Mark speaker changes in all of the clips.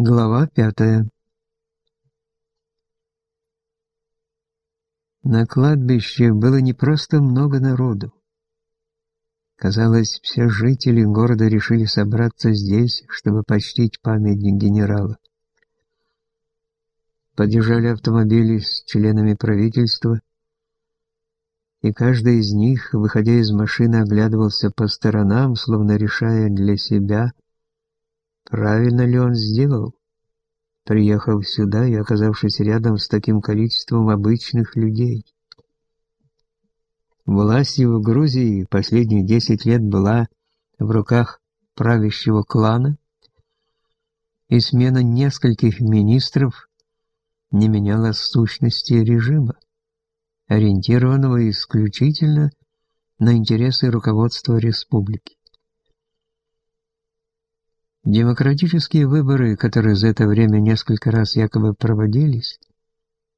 Speaker 1: Глава пятая На кладбище было не просто много народу. Казалось, все жители города решили собраться здесь, чтобы почтить память генерала. Подъезжали автомобили с членами правительства, и каждый из них, выходя из машины, оглядывался по сторонам, словно решая для себя, правильно ли он сделал, приехав сюда и оказавшись рядом с таким количеством обычных людей. Власть в Грузии последние десять лет была в руках правящего клана, и смена нескольких министров не меняла сущности режима ориентированного исключительно на интересы руководства республики. Демократические выборы, которые за это время несколько раз якобы проводились,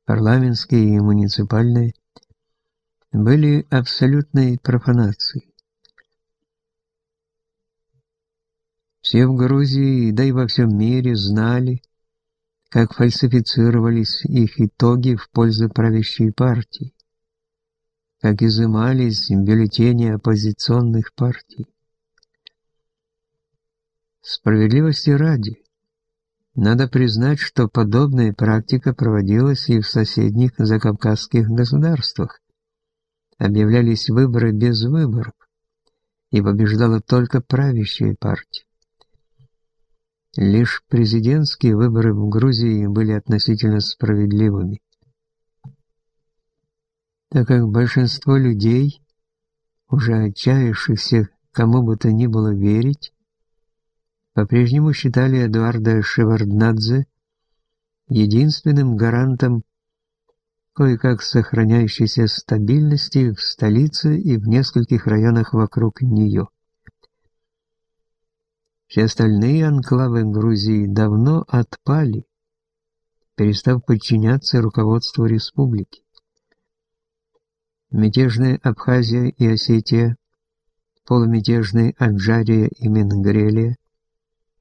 Speaker 1: парламентские и муниципальные, были абсолютной профанацией. Все в Грузии, да и во всем мире знали, как фальсифицировались их итоги в пользу правящей партии как изымались бюллетени оппозиционных партий. Справедливости ради, надо признать, что подобная практика проводилась и в соседних закавказских государствах. Объявлялись выборы без выборов, и побеждала только правящая партия. Лишь президентские выборы в Грузии были относительно справедливыми так как большинство людей, уже отчаявшихся кому бы то ни было верить, по-прежнему считали Эдуарда Шеварднадзе единственным гарантом кое-как сохраняющейся стабильности в столице и в нескольких районах вокруг нее. Все остальные анклавы Грузии давно отпали, перестав подчиняться руководству республики мятежная Абхазия и Осетия, полумятежные Аджария и Менгрелия,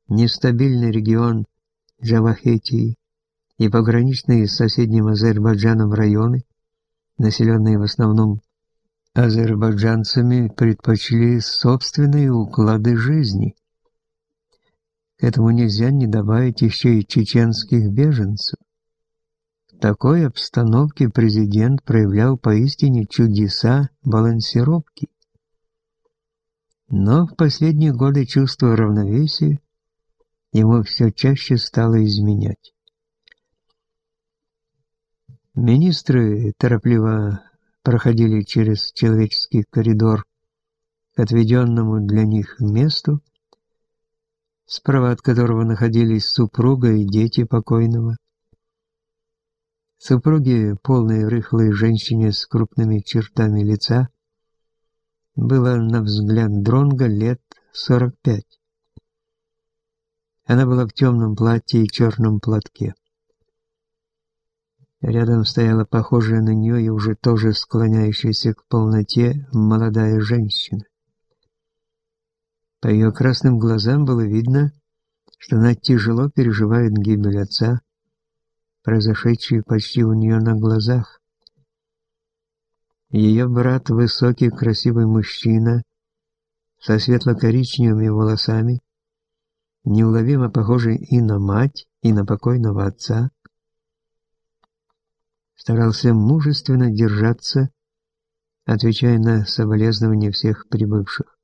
Speaker 1: нестабильный регион Джавахетии и пограничные с соседним Азербайджаном районы, населенные в основном азербайджанцами, предпочли собственные уклады жизни. К этому нельзя не добавить еще и чеченских беженцев такой обстановке президент проявлял поистине чудеса балансировки. Но в последние годы чувство равновесия ему все чаще стало изменять. Министры торопливо проходили через человеческий коридор к отведенному для них месту, справа от которого находились супруга и дети покойного. Супруге, полной рыхлой женщине с крупными чертами лица, было, на взгляд Дронга лет 45. Она была в темном платье и черном платке. Рядом стояла похожая на нее и уже тоже склоняющаяся к полноте молодая женщина. По ее красным глазам было видно, что она тяжело переживает гибель отца, произошедшие почти у нее на глазах. Ее брат, высокий, красивый мужчина, со светло-коричневыми волосами, неуловимо похожий и на мать, и на покойного отца, старался мужественно держаться, отвечая на соболезнования всех прибывших.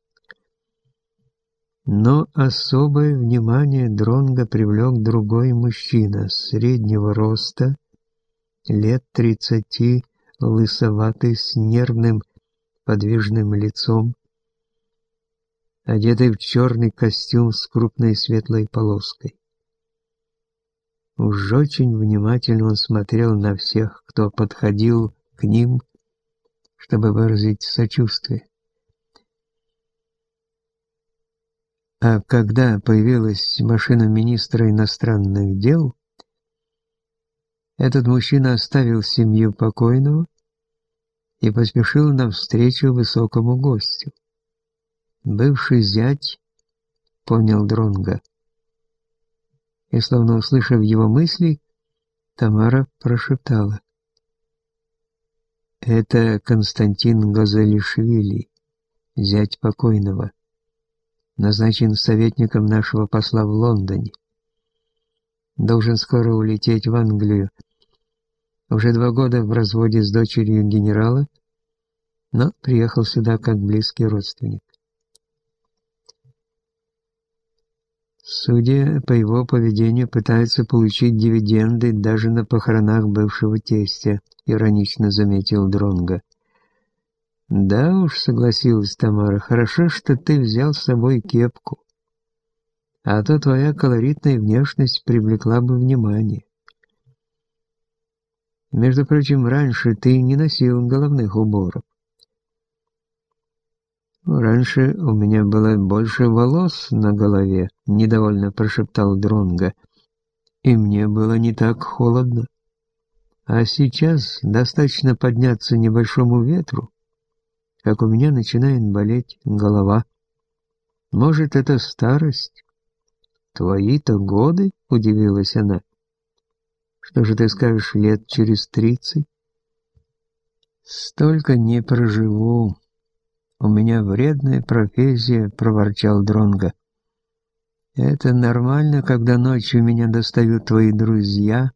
Speaker 1: Но особое внимание Дронга привлек другой мужчина среднего роста, лет тридцати, лысоватый, с нервным подвижным лицом, одетый в черный костюм с крупной светлой полоской. Уж очень внимательно он смотрел на всех, кто подходил к ним, чтобы выразить сочувствие. А когда появилась машина министра иностранных дел, этот мужчина оставил семью покойного и поспешил навстречу высокому гостю. Бывший зять понял Дронга. И, словно услышав его мысли, Тамара прошептала. «Это Константин Газелишвили, зять покойного, назначен советником нашего посла в Лондоне. Должен скоро улететь в Англию. Уже два года в разводе с дочерью генерала, но приехал сюда как близкий родственник. Судя по его поведению, пытается получить дивиденды даже на похоронах бывшего тестя, иронично заметил Дронга. Да уж, согласилась Тамара, хорошо, что ты взял с собой кепку. А то твоя колоритная внешность привлекла бы внимание. Между прочим, раньше ты не носил головных уборов. «Раньше у меня было больше волос на голове», — недовольно прошептал Дронга, «и мне было не так холодно. А сейчас достаточно подняться небольшому ветру, как у меня начинает болеть голова. Может, это старость? Твои-то годы?» — удивилась она. «Что же ты скажешь лет через тридцать?» «Столько не проживу», «У меня вредная профессия», — проворчал Дронга. «Это нормально, когда ночью меня достают твои друзья,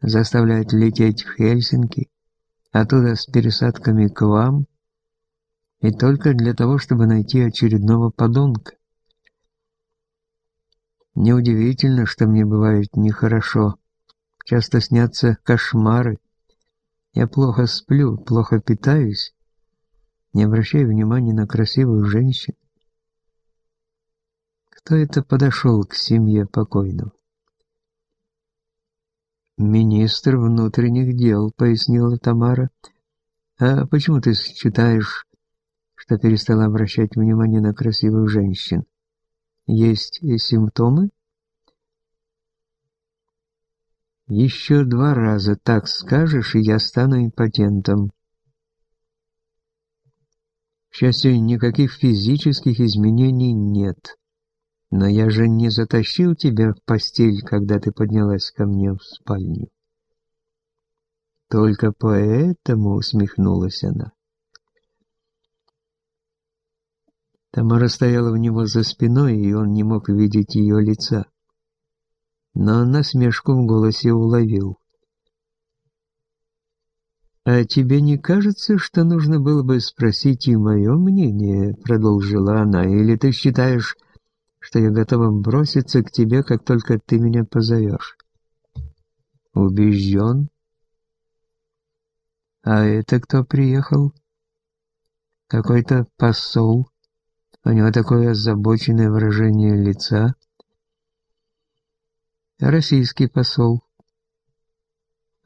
Speaker 1: заставляют лететь в Хельсинки, оттуда с пересадками к вам, и только для того, чтобы найти очередного подонка. Неудивительно, что мне бывает нехорошо. Часто снятся кошмары. Я плохо сплю, плохо питаюсь, не обращая внимания на красивую женщину. Кто это подошел к семье покойного? «Министр внутренних дел», — пояснила Тамара. «А почему ты считаешь, что перестала обращать внимание на красивых женщин? Есть и симптомы?» «Еще два раза так скажешь, и я стану импотентом», к счастью, никаких физических изменений нет. Но я же не затащил тебя в постель, когда ты поднялась ко мне в спальню. Только поэтому усмехнулась она. Тамара стояла у него за спиной, и он не мог видеть ее лица. Но насмешку в голосе уловил. «А тебе не кажется, что нужно было бы спросить и мое мнение?» — продолжила она. «Или ты считаешь, что я готова броситься к тебе, как только ты меня позовешь?» «Убежден?» «А это кто приехал?» «Какой-то посол. У него такое озабоченное выражение лица». «Российский посол».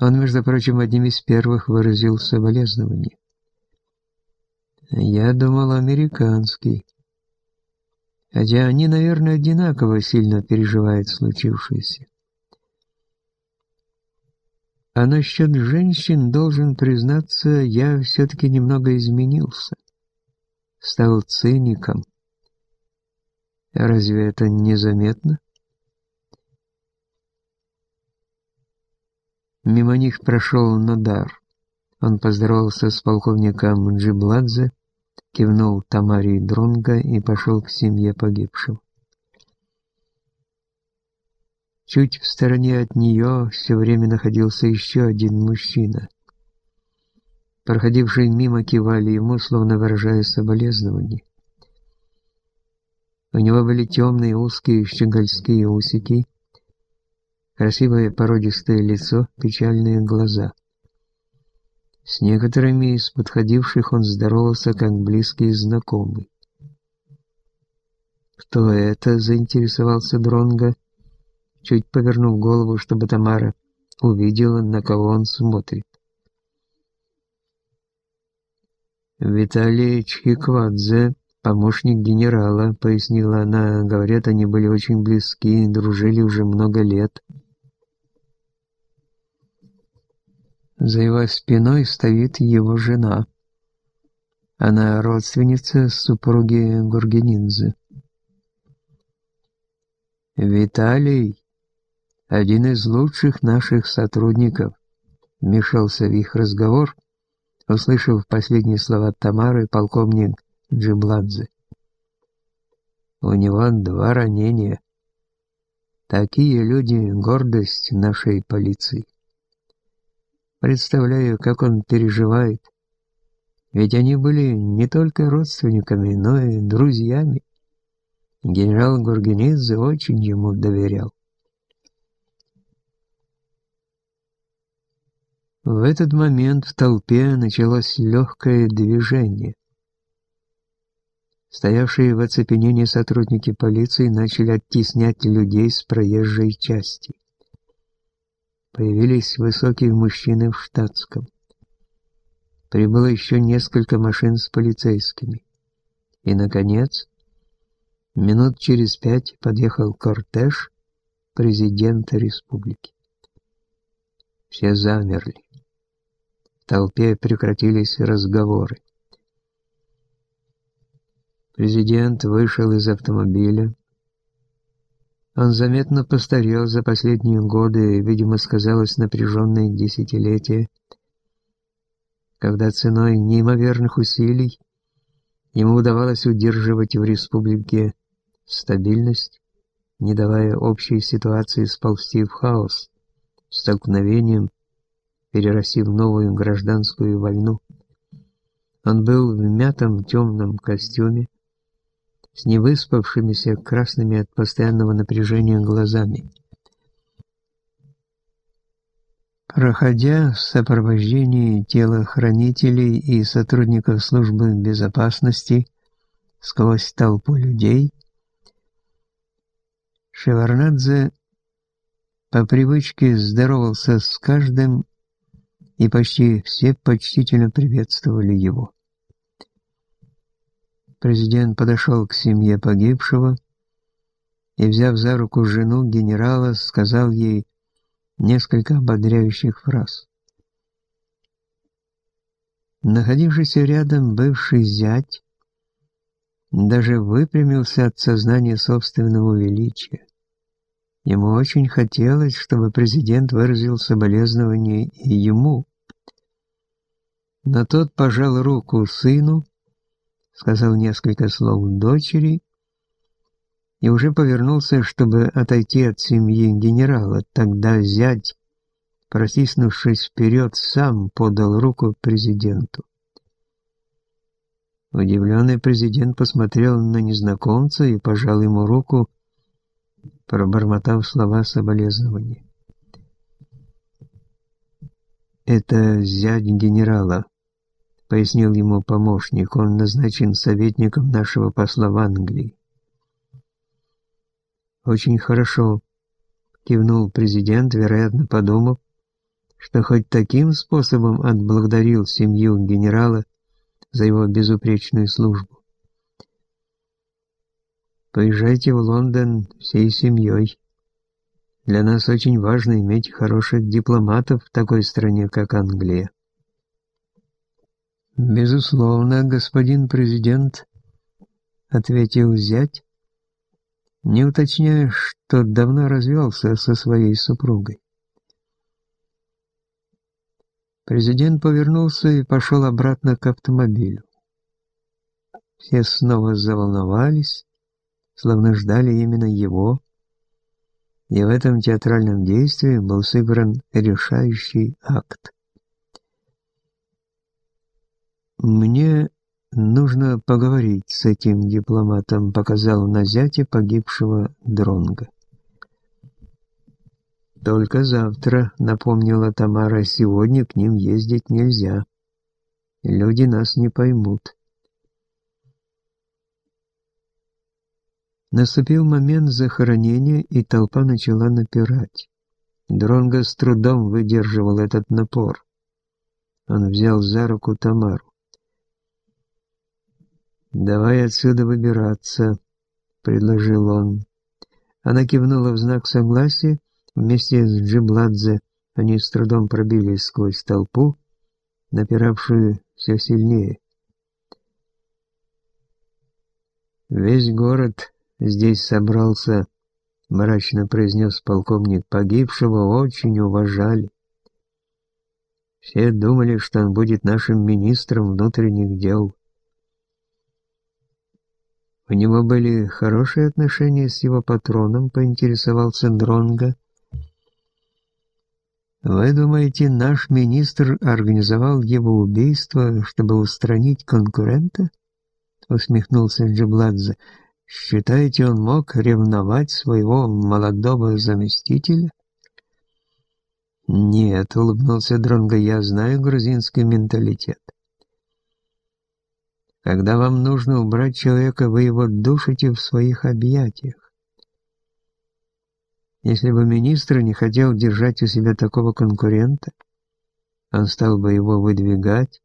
Speaker 1: Он, между прочим, одним из первых выразил соболезнование. Я думал, американский. Хотя они, наверное, одинаково сильно переживают случившееся. А насчет женщин, должен признаться, я все-таки немного изменился. Стал циником. Разве это незаметно? Мимо них прошел Нодар. Он поздоровался с полковником Джибладзе, кивнул Тамаре Дронга и пошел к семье погибшего. Чуть в стороне от нее все время находился еще один мужчина. Проходившие мимо кивали ему, словно выражая соболезнование. У него были темные узкие щегольские усики, красивое породистое лицо, печальные глаза. С некоторыми из подходивших он здоровался как близкий знакомый. «Кто это?» — заинтересовался Дронга, чуть повернув голову, чтобы Тамара увидела, на кого он смотрит. «Виталий Чхиквадзе, помощник генерала», — пояснила она. «Говорят, они были очень близки, дружили уже много лет». За его спиной стоит его жена. Она родственница супруги Гургенидзе. «Виталий!» Один из лучших наших сотрудников вмешался в их разговор, услышав последние слова Тамары полковник Джибладзе. У него два ранения. Такие люди — гордость нашей полиции. Представляю, как он переживает. Ведь они были не только родственниками, но и друзьями. Генерал Гургенидзе очень ему доверял. В этот момент в толпе началось легкое движение. Стоявшие в оцепенении сотрудники полиции начали оттеснять людей с проезжей части. Появились высокие мужчины в штатском. Прибыло еще несколько машин с полицейскими. И, наконец, минут через пять подъехал кортеж президента республики. Все замерли толпе прекратились разговоры. Президент вышел из автомобиля. Он заметно постарел за последние годы, видимо, сказалось напряженное десятилетие, когда ценой неимоверных усилий ему удавалось удерживать в республике стабильность, не давая общей ситуации сползти в хаос, столкновением перерастив новую гражданскую войну. Он был в мятом темном костюме, с невыспавшимися красными от постоянного напряжения глазами. Проходя в сопровождении телохранителей и сотрудников службы безопасности сквозь толпу людей, Шеварнадзе по привычке здоровался с каждым и почти все почтительно приветствовали его. Президент подошел к семье погибшего и, взяв за руку жену генерала, сказал ей несколько ободряющих фраз. Находившийся рядом бывший зять даже выпрямился от сознания собственного величия. Ему очень хотелось, чтобы президент выразил соболезнование и ему. Но тот пожал руку сыну, сказал несколько слов дочери и уже повернулся, чтобы отойти от семьи генерала. Тогда зять, протиснувшись вперед, сам подал руку президенту. Удивленный президент посмотрел на незнакомца и пожал ему руку, пробормотав слова соболезнования. «Это зять генерала», — пояснил ему помощник. «Он назначен советником нашего посла в Англии». «Очень хорошо», — кивнул президент, вероятно, подумав, что хоть таким способом отблагодарил семью генерала за его безупречную службу. Поезжайте в Лондон всей семьей. Для нас очень важно иметь хороших дипломатов в такой стране, как Англия. «Безусловно, господин президент», — ответил зять, не уточняя, что давно развелся со своей супругой. Президент повернулся и пошел обратно к автомобилю. Все снова заволновались, словно ждали именно его, и в этом театральном действии был сыгран решающий акт. «Мне нужно поговорить с этим дипломатом», — показал на зяте погибшего Дронга. «Только завтра», — напомнила Тамара, — «сегодня к ним ездить нельзя. Люди нас не поймут». Наступил момент захоронения, и толпа начала напирать. Дронго с трудом выдерживал этот напор. Он взял за руку Тамару. «Давай отсюда выбираться», — предложил он. Она кивнула в знак согласия. Вместе с Джибладзе они с трудом пробились сквозь толпу, напиравшую все сильнее. Весь город здесь собрался, мрачно произнес полковник, погибшего очень уважали. Все думали, что он будет нашим министром внутренних дел. У него были хорошие отношения с его патроном, поинтересовался Дронга. Вы думаете, наш министр организовал его убийство, чтобы устранить конкурента? Усмехнулся Джибладзе. Считаете, он мог ревновать своего молодого заместителя? Нет, улыбнулся Дронго, я знаю грузинский менталитет. Когда вам нужно убрать человека, вы его душите в своих объятиях. Если бы министр не хотел держать у себя такого конкурента, он стал бы его выдвигать,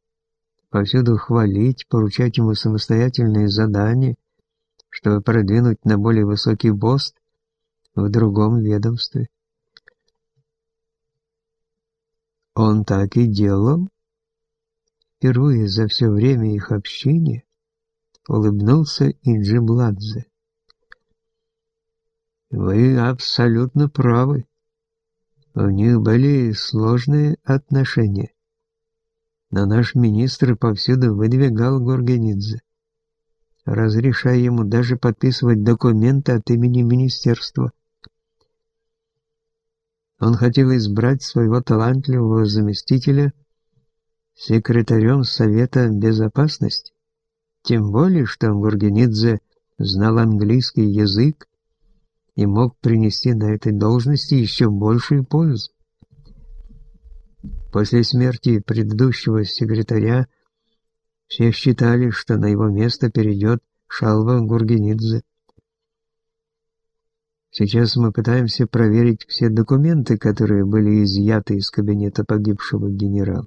Speaker 1: повсюду хвалить, поручать ему самостоятельные задания, чтобы продвинуть на более высокий пост в другом ведомстве. Он так и делал. Впервые за все время их общения улыбнулся и Джимладзе. Вы абсолютно правы. У них были сложные отношения. Но наш министр повсюду выдвигал Гургенидзе, разрешая ему даже подписывать документы от имени министерства. Он хотел избрать своего талантливого заместителя секретарем Совета Безопасности, тем более, что Гургенидзе знал английский язык и мог принести на этой должности еще большую пользу. После смерти предыдущего секретаря все считали, что на его место перейдет Шалва Гургенидзе. Сейчас мы пытаемся проверить все документы, которые были изъяты из кабинета погибшего генерала.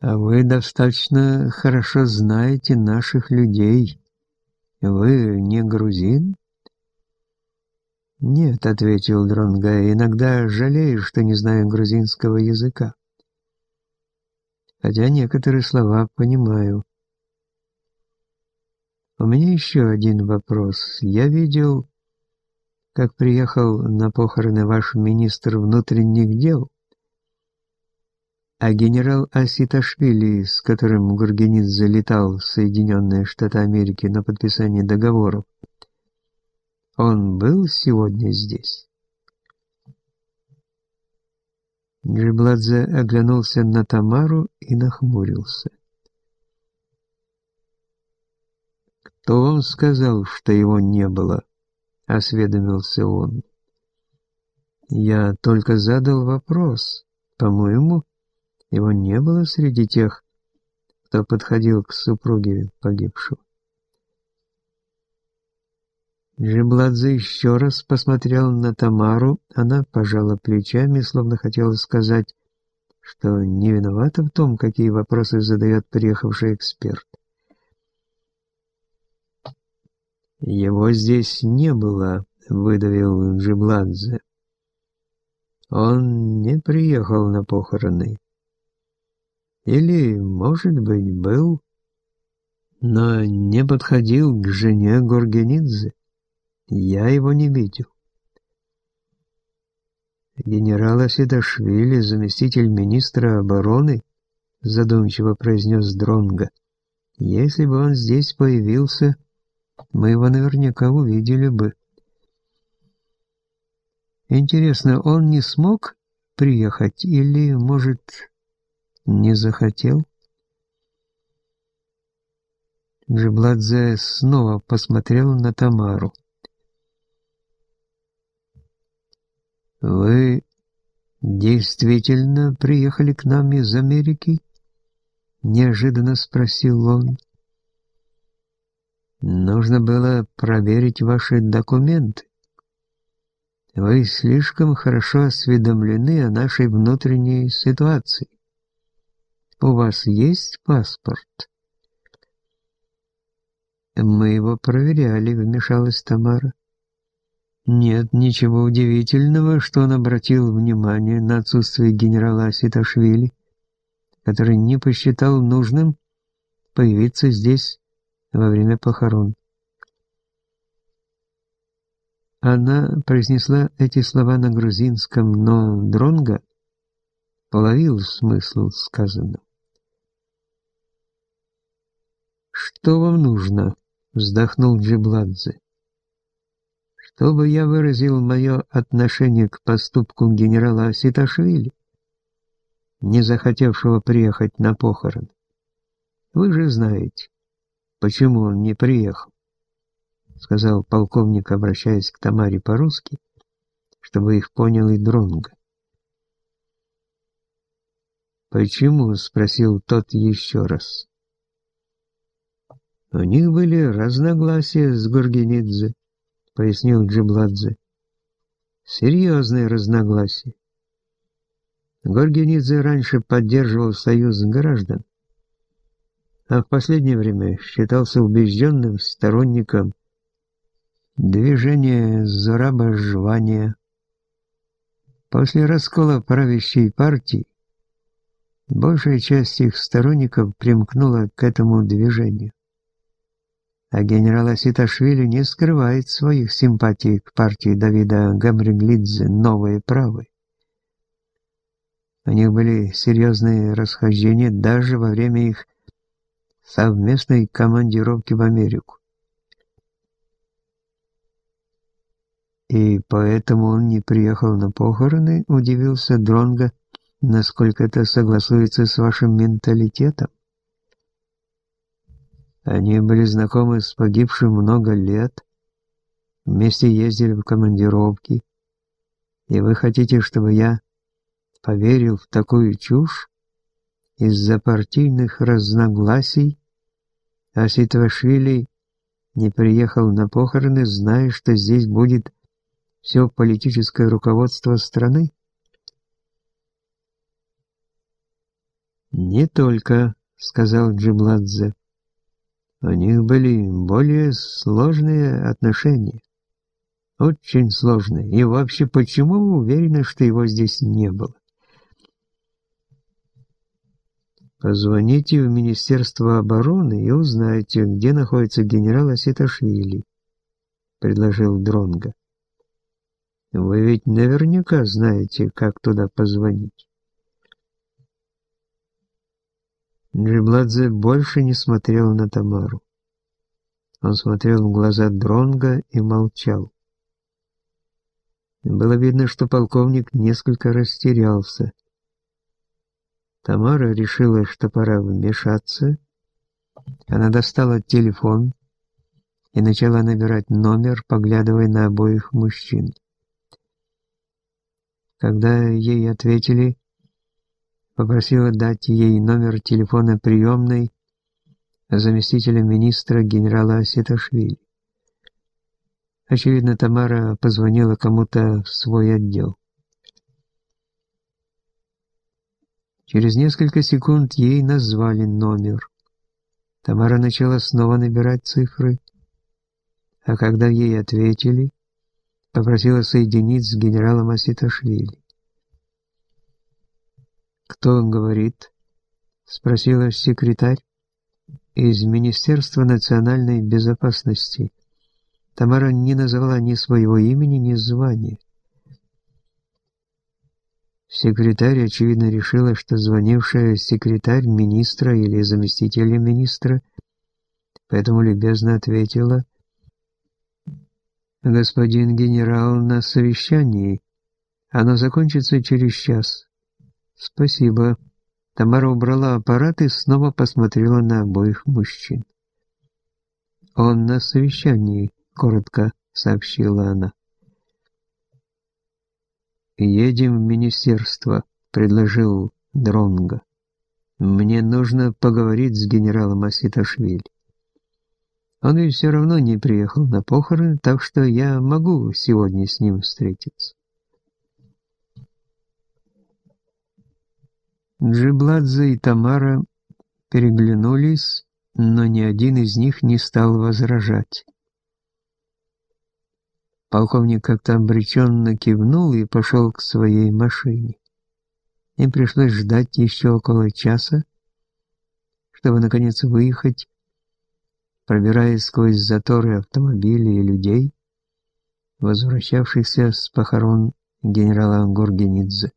Speaker 1: А вы достаточно хорошо знаете наших людей, «Вы не грузин?» «Нет», — ответил Дронга, — «иногда жалею, что не знаю грузинского языка. Хотя некоторые слова понимаю». «У меня еще один вопрос. Я видел, как приехал на похороны ваш министр внутренних дел, а генерал Аситашвили, с которым Гургенидзе залетал в Соединенные Штаты Америки на подписание договоров, он был сегодня здесь? Джибладзе оглянулся на Тамару и нахмурился. «Кто вам сказал, что его не было?» — осведомился он. «Я только задал вопрос. По-моему, его не было среди тех, кто подходил к супруге погибшего. Джибладзе еще раз посмотрел на Тамару, она пожала плечами, словно хотела сказать, что не виновата в том, какие вопросы задает приехавший эксперт. «Его здесь не было», — выдавил Джибладзе. «Он не приехал на похороны. Или, может быть, был, но не подходил к жене Горгенидзе. Я его не видел. Генерал Асидашвили, заместитель министра обороны, задумчиво произнес Дронга. Если бы он здесь появился, мы его наверняка увидели бы. Интересно, он не смог приехать или, может, не захотел? Джибладзе снова посмотрел на Тамару. «Вы действительно приехали к нам из Америки?» Неожиданно спросил он. «Нужно было проверить ваши документы. Вы слишком хорошо осведомлены о нашей внутренней ситуации. У вас есть паспорт?» «Мы его проверяли», — вмешалась Тамара. «Нет ничего удивительного, что он обратил внимание на отсутствие генерала Ситашвили, который не посчитал нужным появиться здесь во время похорон. Она произнесла эти слова на грузинском, но Дронга половил смысл сказанного. «Что вам нужно?» — вздохнул Джибладзе. «Чтобы я выразил мое отношение к поступку генерала Ситашвили, не захотевшего приехать на похорон. Вы же знаете, почему он не приехал сказал полковник, обращаясь к Тамаре по-русски, чтобы их понял и Дронго. «Почему?» — спросил тот еще раз. «У них были разногласия с Гургенидзе», — пояснил Джибладзе. «Серьезные разногласия. Горгенидзе раньше поддерживал союз граждан, а в последнее время считался убежденным сторонником Движение Зораба-Жвания. После раскола правящей партии большая часть их сторонников примкнула к этому движению. А генерал Аситашвили не скрывает своих симпатий к партии Давида Гамриглидзе «Новые правые». У них были серьезные расхождения даже во время их совместной командировки в Америку. И поэтому он не приехал на похороны, удивился Дронга, насколько это согласуется с вашим менталитетом. Они были знакомы с погибшим много лет, вместе ездили в командировки, и вы хотите, чтобы я поверил в такую чушь из-за партийных разногласий, а Ситвашвили не приехал на похороны, зная, что здесь будет все политическое руководство страны? «Не только», — сказал Джибладзе. «У них были более сложные отношения. Очень сложные. И вообще, почему вы уверены, что его здесь не было?» «Позвоните в Министерство обороны и узнайте, где находится генерал Аситашвили», — предложил Дронга. Вы ведь наверняка знаете, как туда позвонить. Джибладзе больше не смотрел на Тамару. Он смотрел в глаза Дронга и молчал. Было видно, что полковник несколько растерялся. Тамара решила, что пора вмешаться. Она достала телефон и начала набирать номер, поглядывая на обоих мужчин. Когда ей ответили, попросила дать ей номер телефона приемной заместителя министра генерала Ситашвили. Очевидно, Тамара позвонила кому-то в свой отдел. Через несколько секунд ей назвали номер. Тамара начала снова набирать цифры, а когда ей ответили, попросила соединить с генералом Аситашвили. «Кто говорит?» — спросила секретарь из Министерства национальной безопасности. Тамара не назвала ни своего имени, ни звания. Секретарь, очевидно, решила, что звонившая секретарь министра или заместителя министра, поэтому любезно ответила «Господин генерал на совещании. Оно закончится через час». «Спасибо». Тамара убрала аппарат и снова посмотрела на обоих мужчин. «Он на совещании», — коротко сообщила она. «Едем в министерство», — предложил Дронго. «Мне нужно поговорить с генералом Аситашвили». Он ведь все равно не приехал на похороны, так что я могу сегодня с ним встретиться. Джибладзе и Тамара переглянулись, но ни один из них не стал возражать. Полковник как-то обреченно кивнул и пошел к своей машине. Им пришлось ждать еще около часа, чтобы наконец выехать пробираясь сквозь заторы автомобилей и людей, возвращавшихся с похорон генерала Гургенидзе.